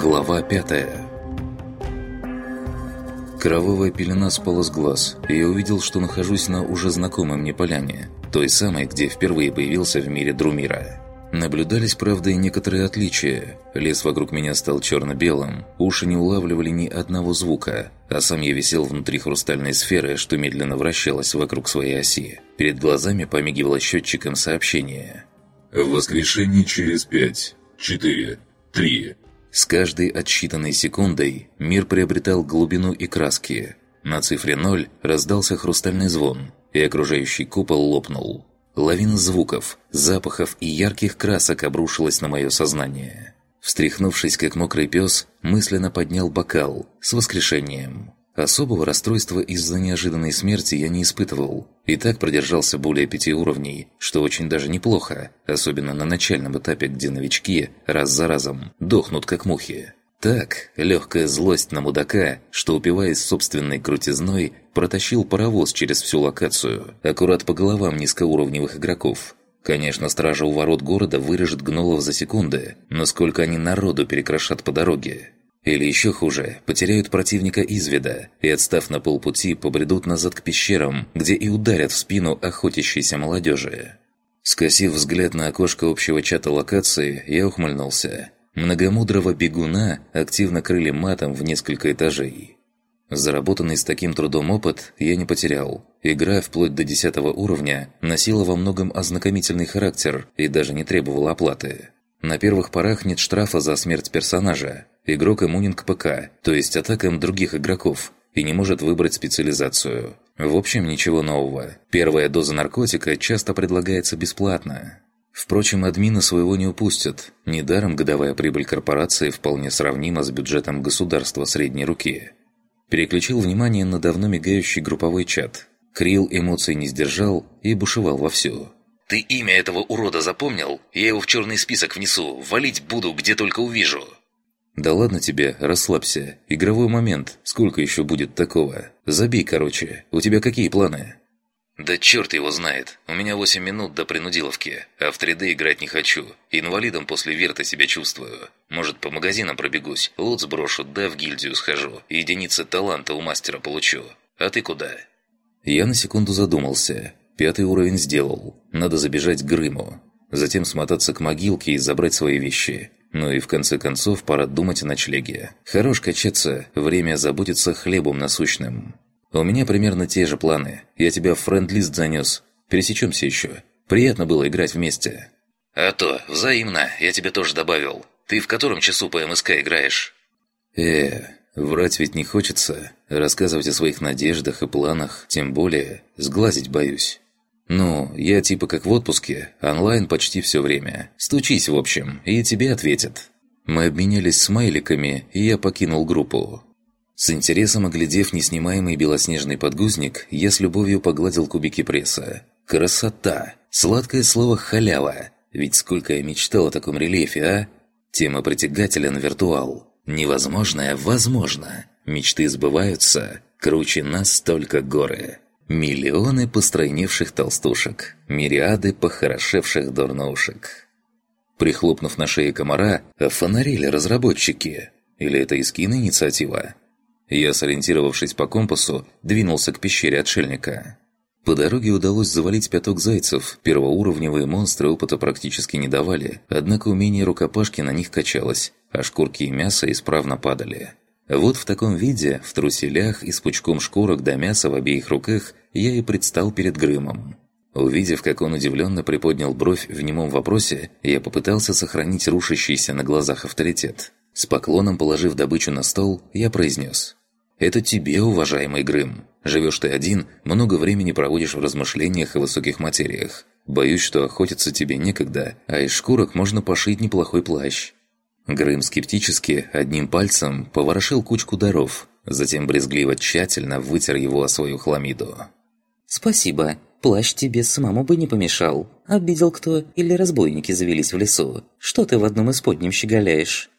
Глава пятая Кровавая пелена спала с глаз, и я увидел, что нахожусь на уже знакомой мне поляне, той самой, где впервые появился в мире Друмира. Наблюдались, правда, и некоторые отличия. Лес вокруг меня стал черно-белым, уши не улавливали ни одного звука, а сам я висел внутри хрустальной сферы, что медленно вращалась вокруг своей оси. Перед глазами помигивало счетчиком сообщение. «Воскрешение через пять, четыре, три». С каждой отсчитанной секундой мир приобретал глубину и краски. На цифре ноль раздался хрустальный звон, и окружающий купол лопнул. Лавина звуков, запахов и ярких красок обрушилась на мое сознание. Встряхнувшись, как мокрый пес, мысленно поднял бокал с воскрешением. Особого расстройства из-за неожиданной смерти я не испытывал. И так продержался более пяти уровней, что очень даже неплохо, особенно на начальном этапе, где новички раз за разом дохнут как мухи. Так, легкая злость на мудака, что, упиваясь собственной крутизной, протащил паровоз через всю локацию, аккурат по головам низкоуровневых игроков. Конечно, стража у ворот города вырежет гнолов за секунды, но сколько они народу перекрошат по дороге. Или еще хуже, потеряют противника из вида и, отстав на полпути, побредут назад к пещерам, где и ударят в спину охотящейся молодежи. Скосив взгляд на окошко общего чата локации, я ухмыльнулся – Многомудрого бегуна активно крыли матом в несколько этажей. Заработанный с таким трудом опыт я не потерял. Игра вплоть до 10 уровня носила во многом ознакомительный характер и даже не требовала оплаты. На первых порах нет штрафа за смерть персонажа. Игрок иммунен к ПК, то есть атакам других игроков, и не может выбрать специализацию. В общем, ничего нового. Первая доза наркотика часто предлагается бесплатно. Впрочем, админы своего не упустят. Недаром годовая прибыль корпорации вполне сравнима с бюджетом государства средней руки. Переключил внимание на давно мигающий групповой чат. Крил эмоций не сдержал и бушевал вовсю. «Ты имя этого урода запомнил? Я его в черный список внесу. Валить буду, где только увижу». «Да ладно тебе, расслабься. Игровой момент. Сколько еще будет такого? Забей, короче. У тебя какие планы?» «Да черт его знает. У меня 8 минут до принудиловки, а в 3D играть не хочу. Инвалидом после верта себя чувствую. Может, по магазинам пробегусь, лут сброшу, да в гильдию схожу. Единицы таланта у мастера получу. А ты куда?» Я на секунду задумался. Пятый уровень сделал. Надо забежать к Грыму. Затем смотаться к могилке и забрать свои вещи. Ну и в конце концов пора думать о ночлеге. Хорош качаться, время заботиться хлебом насущным. «У меня примерно те же планы. Я тебя в френд-лист занес. Пересечемся еще. Приятно было играть вместе». «А то, взаимно. Я тебе тоже добавил. Ты в котором часу по МСК играешь?» «Э, врать ведь не хочется. Рассказывать о своих надеждах и планах, тем более, сглазить боюсь». «Ну, я типа как в отпуске, онлайн почти все время. Стучись, в общем, и тебе ответят». Мы обменялись смайликами, и я покинул группу. С интересом оглядев неснимаемый белоснежный подгузник, я с любовью погладил кубики пресса. Красота! Сладкое слово «халява». Ведь сколько я мечтал о таком рельефе, а? Тема притягателен виртуал. Невозможное возможно. Мечты сбываются. Круче нас только горы. Миллионы постройневших толстушек. Мириады похорошевших дурноушек. Прихлопнув на шее комара, офонарили разработчики. Или это Искин инициатива? Я, сориентировавшись по компасу, двинулся к пещере отшельника. По дороге удалось завалить пяток зайцев. Первоуровневые монстры опыта практически не давали, однако умение рукопашки на них качалось, а шкурки и мясо исправно падали. Вот в таком виде, в труселях и с пучком шкурок до мяса в обеих руках, я и предстал перед Грымом. Увидев, как он удивленно приподнял бровь в немом вопросе, я попытался сохранить рушащийся на глазах авторитет. С поклоном положив добычу на стол, я произнес это тебе, уважаемый Грым. Живешь ты один, много времени проводишь в размышлениях о высоких материях. Боюсь, что охотиться тебе некогда, а из шкурок можно пошить неплохой плащ». Грым скептически одним пальцем поворошил кучку даров, затем брезгливо тщательно вытер его о свою хламиду. «Спасибо. Плащ тебе самому бы не помешал. Обидел кто или разбойники завелись в лесу. Что ты в одном из подним щеголяешь?»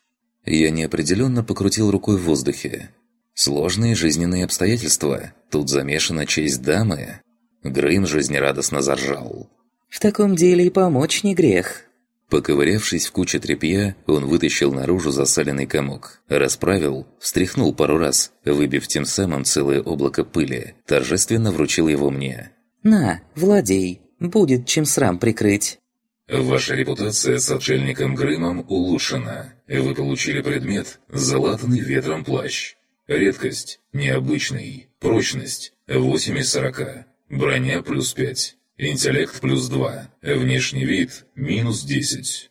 Я неопределенно покрутил рукой в воздухе. Сложные жизненные обстоятельства. Тут замешана честь дамы. Грым жизнерадостно заржал. «В таком деле и помочь не грех». Поковырявшись в куче тряпья, он вытащил наружу засаленный комок, расправил, встряхнул пару раз, выбив тем самым целое облако пыли, торжественно вручил его мне. «На, владей, будет чем срам прикрыть». Ваша репутация с отшельником Грымом улучшена. Вы получили предмет «Залатанный ветром плащ». Редкость – необычный. Прочность – 8 из 40. Броня плюс 5. Интеллект плюс 2. Внешний вид минус 10.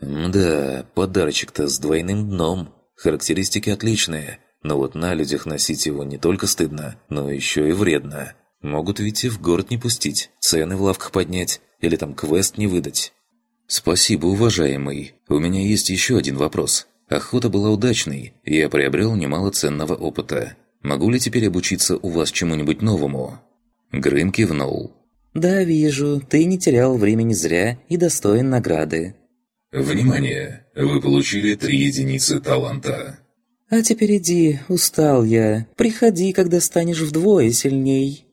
Да, подарочек-то с двойным дном. Характеристики отличные, но вот на людях носить его не только стыдно, но еще и вредно. Могут ведь и в город не пустить, цены в лавках поднять или там квест не выдать. Спасибо, уважаемый. У меня есть еще один вопрос. Охота была удачной, и я приобрел немало ценного опыта. Могу ли теперь обучиться у вас чему-нибудь новому?» Грым кивнул. «Да, вижу, ты не терял времени зря и достоин награды». Внимание! Вы получили три единицы таланта. «А теперь иди, устал я. Приходи, когда станешь вдвое сильней».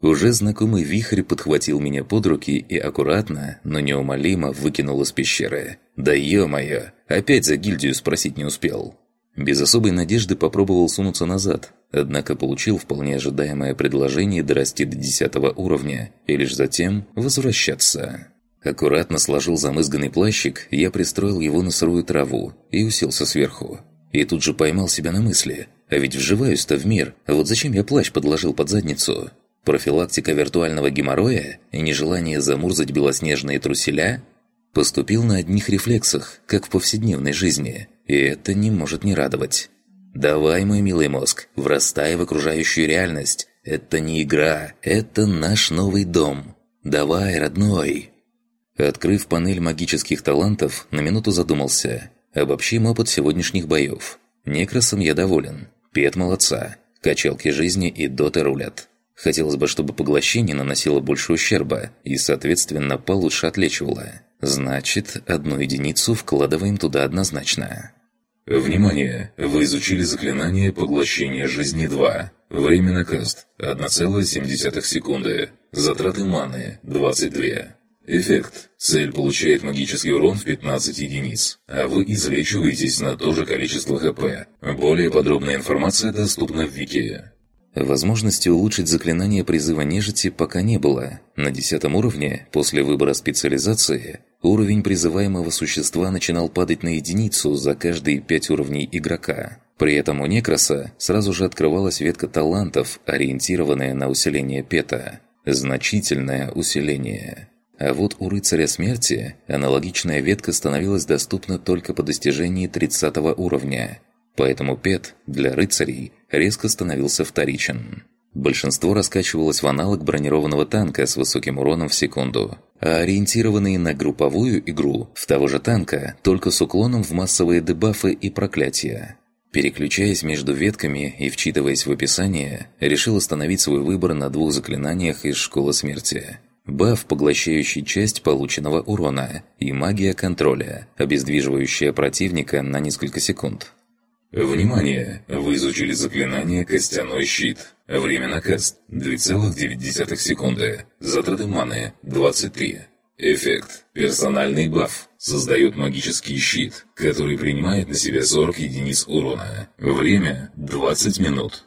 Уже знакомый вихрь подхватил меня под руки и аккуратно, но неумолимо выкинул из пещеры. «Да ё-моё! Опять за гильдию спросить не успел». Без особой надежды попробовал сунуться назад, однако получил вполне ожидаемое предложение дорасти до 10 уровня и лишь затем возвращаться. Аккуратно сложил замызганный плащик, я пристроил его на сырую траву и уселся сверху. И тут же поймал себя на мысли, а ведь вживаюсь-то в мир, а вот зачем я плащ подложил под задницу? Профилактика виртуального геморроя и нежелание замурзать белоснежные труселя? Поступил на одних рефлексах, как в повседневной жизни, и это не может не радовать. Давай, мой милый мозг, врастай в окружающую реальность. Это не игра, это наш новый дом. Давай, родной. Открыв панель магических талантов, на минуту задумался. Обобщим опыт сегодняшних боев. Некрасом я доволен. Пет молодца. Качалки жизни и доты рулят. Хотелось бы, чтобы поглощение наносило больше ущерба и, соответственно, получше отлечивало. Значит, одну единицу вкладываем туда однозначно. Внимание! Вы изучили заклинание поглощения жизни 2. Время на каст 1,7 секунды. Затраты маны 22. Эффект. Цель получает магический урон в 15 единиц, а вы излечиваетесь на то же количество ХП. Более подробная информация доступна в Вики. Возможности улучшить заклинание призыва нежити пока не было. На десятом уровне, после выбора специализации, Уровень призываемого существа начинал падать на единицу за каждые пять уровней игрока. При этом у Некроса сразу же открывалась ветка талантов, ориентированная на усиление пета. Значительное усиление. А вот у Рыцаря Смерти аналогичная ветка становилась доступна только по достижении 30 уровня. Поэтому пет для рыцарей резко становился вторичен. Большинство раскачивалось в аналог бронированного танка с высоким уроном в секунду, а ориентированные на групповую игру в того же танка, только с уклоном в массовые дебафы и проклятия. Переключаясь между ветками и вчитываясь в описание, решил остановить свой выбор на двух заклинаниях из Школы Смерти. Баф, поглощающий часть полученного урона, и магия контроля, обездвиживающая противника на несколько секунд. Внимание! Вы изучили заклинание «Костяной щит». Время на каст – 2,9 секунды. Затраты маны – 23. Эффект. Персональный баф. Создает магический щит, который принимает на себя 40 единиц урона. Время – 20 минут.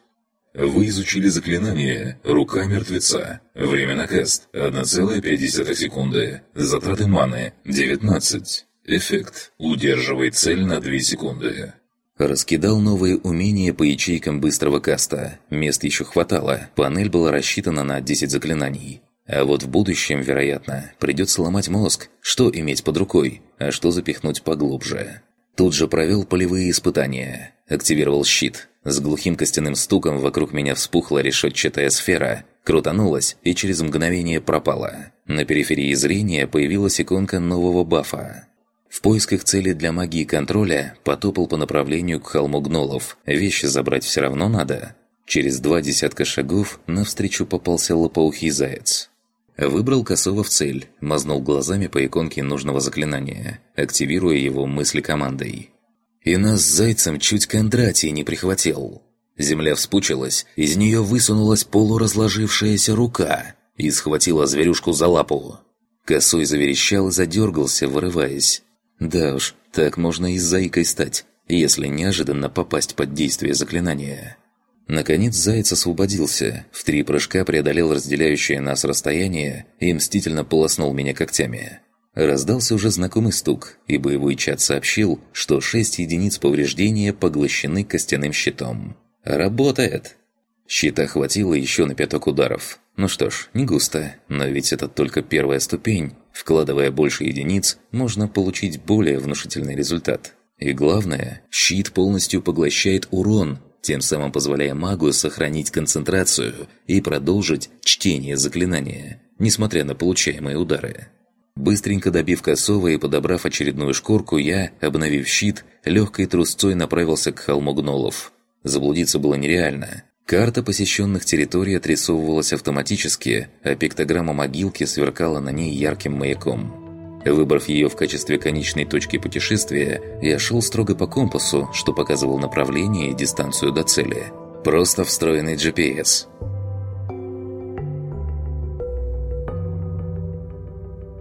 Вы изучили заклинание «Рука мертвеца». Время на каст – 1,5 секунды. Затраты маны – 19. Эффект. Удерживает цель на 2 секунды. Раскидал новые умения по ячейкам быстрого каста. Мест еще хватало, панель была рассчитана на 10 заклинаний. А вот в будущем, вероятно, придется ломать мозг, что иметь под рукой, а что запихнуть поглубже. Тут же провел полевые испытания. Активировал щит. С глухим костяным стуком вокруг меня вспухла решетчатая сфера, крутанулась и через мгновение пропала. На периферии зрения появилась иконка нового бафа. В поисках цели для магии контроля потопал по направлению к холму гнолов. Вещи забрать все равно надо. Через два десятка шагов навстречу попался лопоухий заяц. Выбрал косого в цель, мазнул глазами по иконке нужного заклинания, активируя его мысли командой. И нас с зайцем чуть Кондратий не прихватил. Земля вспучилась, из нее высунулась полуразложившаяся рука и схватила зверюшку за лапу. Косой заверещал и задергался, вырываясь. Да уж, так можно и заикой стать, если неожиданно попасть под действие заклинания. Наконец заяц освободился, в три прыжка преодолел разделяющее нас расстояние и мстительно полоснул меня когтями. Раздался уже знакомый стук, и боевой чат сообщил, что шесть единиц повреждения поглощены костяным щитом. «Работает!» Щита хватило еще на пяток ударов. Ну что ж, не густо, но ведь это только первая ступень. Вкладывая больше единиц, можно получить более внушительный результат. И главное, щит полностью поглощает урон, тем самым позволяя магу сохранить концентрацию и продолжить чтение заклинания, несмотря на получаемые удары. Быстренько добив косого и подобрав очередную шкурку, я, обновив щит, легкой трусцой направился к холму гнолов. Заблудиться было нереально. Карта посещенных территорий отрисовывалась автоматически, а пиктограмма могилки сверкала на ней ярким маяком. Выбрав ее в качестве конечной точки путешествия, я шел строго по компасу, что показывал направление и дистанцию до цели. Просто встроенный GPS.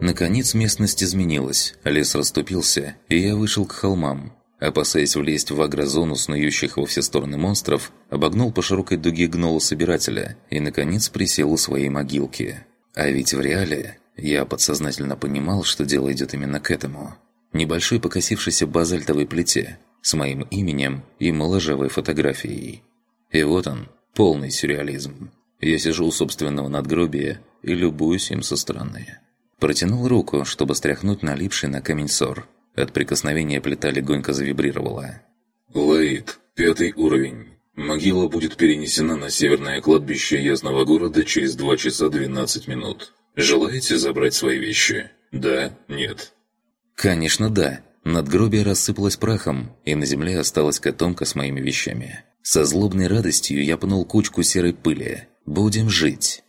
Наконец местность изменилась, лес расступился, и я вышел к холмам. Опасаясь влезть в агрозону снующих во все стороны монстров, обогнул по широкой дуге гнола собирателя и, наконец, присел у своей могилки. А ведь в реале я подсознательно понимал, что дело идет именно к этому. Небольшой покосившейся базальтовой плите с моим именем и моложавой фотографией. И вот он, полный сюрреализм. Я сижу у собственного надгробия и любуюсь им со стороны. Протянул руку, чтобы стряхнуть налипший на камень ссор. От прикосновения плита легонько завибрировала. «Лаид, пятый уровень. Могила будет перенесена на северное кладбище Ясного города через 2 часа 12 минут. Желаете забрать свои вещи? Да? Нет?» «Конечно, да». Надгробие рассыпалось прахом, и на земле осталась котомка с моими вещами. Со злобной радостью я пнул кучку серой пыли. «Будем жить».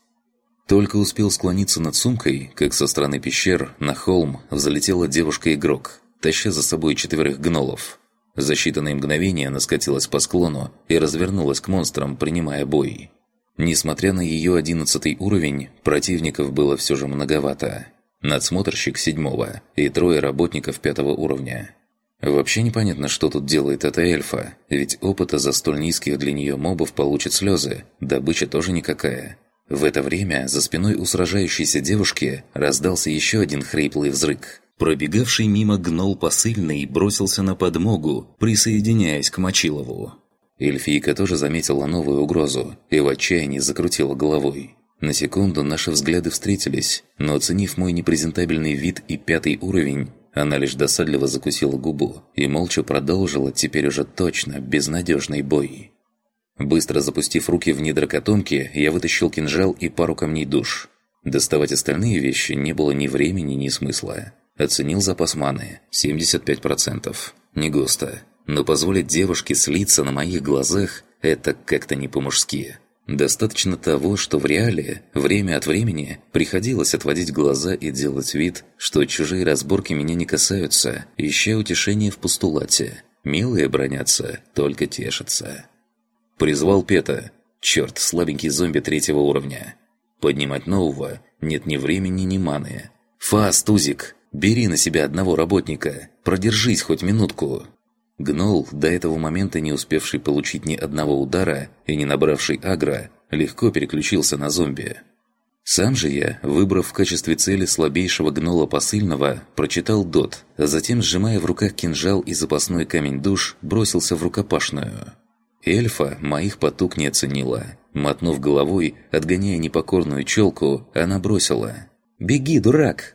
Только успел склониться над сумкой, как со стороны пещер на холм взлетела девушка-игрок, таща за собой четверых гнолов. За считанные мгновения она скатилась по склону и развернулась к монстрам, принимая бой. Несмотря на ее одиннадцатый уровень, противников было все же многовато. Надсмотрщик седьмого и трое работников пятого уровня. Вообще непонятно, что тут делает эта эльфа, ведь опыта за столь низких для нее мобов получит слезы, добыча тоже никакая. В это время за спиной у сражающейся девушки раздался еще один хриплый взрык. Пробегавший мимо гнол посыльный бросился на подмогу, присоединяясь к Мочилову. Эльфийка тоже заметила новую угрозу и в отчаянии закрутила головой. На секунду наши взгляды встретились, но оценив мой непрезентабельный вид и пятый уровень, она лишь досадливо закусила губу и молча продолжила теперь уже точно безнадежный бой. Быстро запустив руки в недра котомки, я вытащил кинжал и пару камней душ. Доставать остальные вещи не было ни времени, ни смысла. Оценил запас маны – 75%. Не густо. Но позволить девушке слиться на моих глазах – это как-то не по-мужски. Достаточно того, что в реале время от времени приходилось отводить глаза и делать вид, что чужие разборки меня не касаются, ища утешение в постулате. Милые бронятся, только тешатся. Призвал Пета. Черт, слабенький зомби третьего уровня. Поднимать нового нет ни времени, ни маны. «Фас, Тузик, бери на себя одного работника. Продержись хоть минутку». Гнол, до этого момента не успевший получить ни одного удара и не набравший агро, легко переключился на зомби. Сам же я, выбрав в качестве цели слабейшего гнола посыльного, прочитал дот, а затем, сжимая в руках кинжал и запасной камень душ, бросился в рукопашную. Эльфа моих потуг не оценила. Мотнув головой, отгоняя непокорную челку, она бросила. «Беги, дурак!»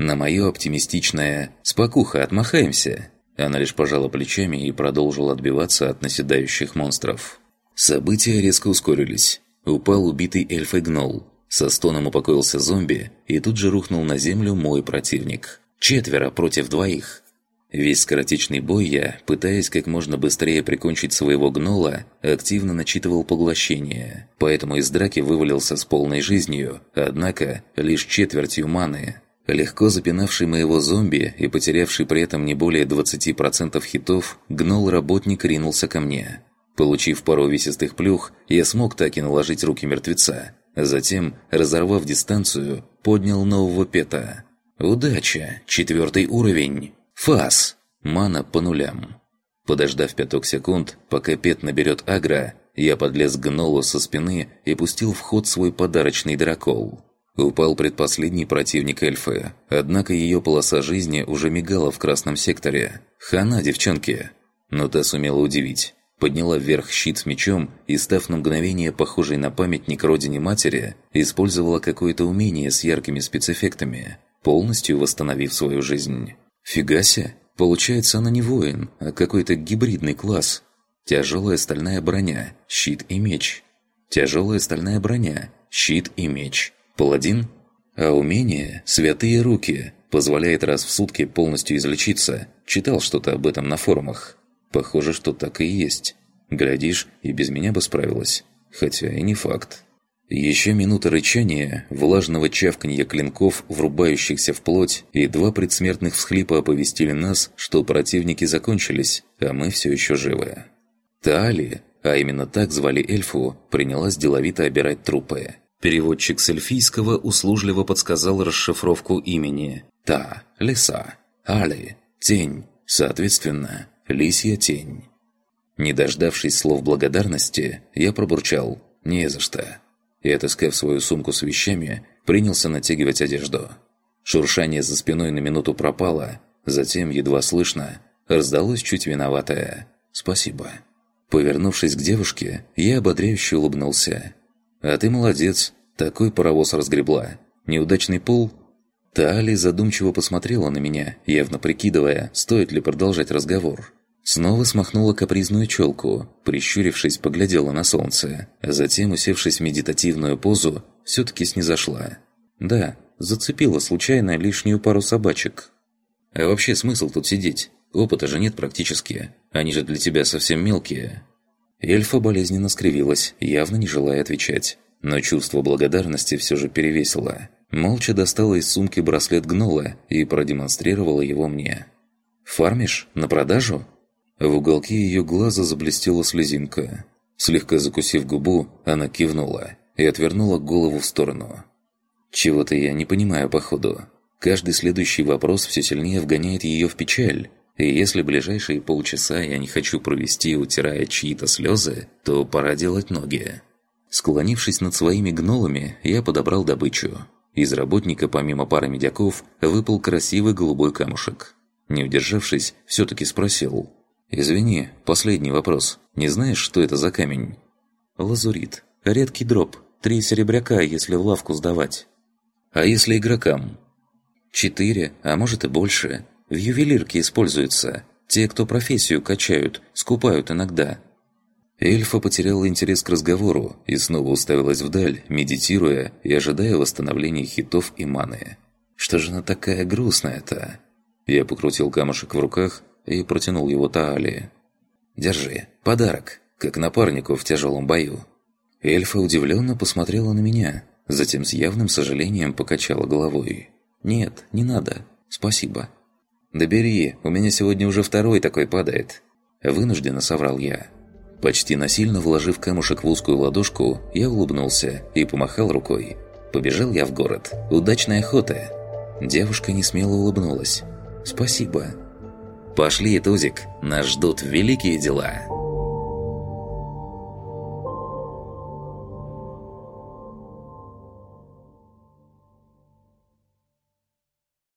На мое оптимистичное «Спокуха, отмахаемся!» Она лишь пожала плечами и продолжила отбиваться от наседающих монстров. События резко ускорились. Упал убитый эльфой гнол. Со стоном упокоился зомби, и тут же рухнул на землю мой противник. Четверо против двоих. Весь скоротечный бой я, пытаясь как можно быстрее прикончить своего гнола, активно начитывал поглощение, поэтому из драки вывалился с полной жизнью, однако лишь четвертью маны. Легко запинавший моего зомби и потерявший при этом не более 20% хитов, гнол-работник ринулся ко мне. Получив пару весистых плюх, я смог так и наложить руки мертвеца. Затем, разорвав дистанцию, поднял нового пета. «Удача! Четвертый уровень!» Фас! Мана по нулям. Подождав пяток секунд, пока Пет наберет агро, я подлез к гнолу со спины и пустил в ход свой подарочный дракол. Упал предпоследний противник эльфы, однако ее полоса жизни уже мигала в красном секторе. Хана, девчонки! Но та сумела удивить. Подняла вверх щит с мечом и, став на мгновение похожей на памятник родине-матери, использовала какое-то умение с яркими спецэффектами, полностью восстановив свою жизнь. Фигася! Получается, она не воин, а какой-то гибридный класс. Тяжелая стальная броня, щит и меч. Тяжелая стальная броня, щит и меч. Паладин? А умение «Святые руки» позволяет раз в сутки полностью излечиться. Читал что-то об этом на форумах. Похоже, что так и есть. Глядишь, и без меня бы справилась. Хотя и не факт. Еще минута рычания, влажного чавканья клинков, врубающихся в плоть, и два предсмертных всхлипа оповестили нас, что противники закончились, а мы все еще живы. Таали, а именно так звали эльфу, принялась деловито обирать трупы. Переводчик с эльфийского услужливо подсказал расшифровку имени. Та, лиса, Али, тень, соответственно, лисья тень. Не дождавшись слов благодарности, я пробурчал «не за что» и, отыскав свою сумку с вещами, принялся натягивать одежду. Шуршание за спиной на минуту пропало, затем, едва слышно, раздалось чуть виноватое «спасибо». Повернувшись к девушке, я ободряюще улыбнулся. «А ты молодец, такой паровоз разгребла. Неудачный пол?» Таали задумчиво посмотрела на меня, явно прикидывая, стоит ли продолжать разговор. Снова смахнула капризную челку, прищурившись, поглядела на солнце, а затем, усевшись в медитативную позу, все-таки снизошла. Да, зацепила случайно лишнюю пару собачек. А вообще смысл тут сидеть? Опыта же нет практически. Они же для тебя совсем мелкие. Эльфа болезненно скривилась, явно не желая отвечать. Но чувство благодарности все же перевесило. Молча достала из сумки браслет гнола и продемонстрировала его мне. «Фармишь? На продажу?» В уголке ее глаза заблестела слезинка. Слегка закусив губу, она кивнула и отвернула голову в сторону. «Чего-то я не понимаю, походу. Каждый следующий вопрос все сильнее вгоняет ее в печаль. И если ближайшие полчаса я не хочу провести, утирая чьи-то слезы, то пора делать ноги». Склонившись над своими гнолами, я подобрал добычу. Из работника, помимо пары медяков, выпал красивый голубой камушек. Не удержавшись, все-таки спросил – «Извини, последний вопрос. Не знаешь, что это за камень?» «Лазурит. Редкий дроп. Три серебряка, если в лавку сдавать». «А если игрокам?» «Четыре, а может и больше. В ювелирке используются. Те, кто профессию качают, скупают иногда». Эльфа потеряла интерес к разговору и снова уставилась вдаль, медитируя и ожидая восстановления хитов и маны. «Что же она такая грустная-то?» Я покрутил камушек в руках, и протянул его Таали. «Держи, подарок, как напарнику в тяжелом бою». Эльфа удивленно посмотрела на меня, затем с явным сожалением покачала головой. «Нет, не надо, спасибо». «Да бери, у меня сегодня уже второй такой падает». Вынужденно соврал я. Почти насильно вложив камушек в узкую ладошку, я улыбнулся и помахал рукой. Побежал я в город. Удачной охоты. Девушка не смело улыбнулась. «Спасибо». «Пошли, Тузик, нас ждут великие дела».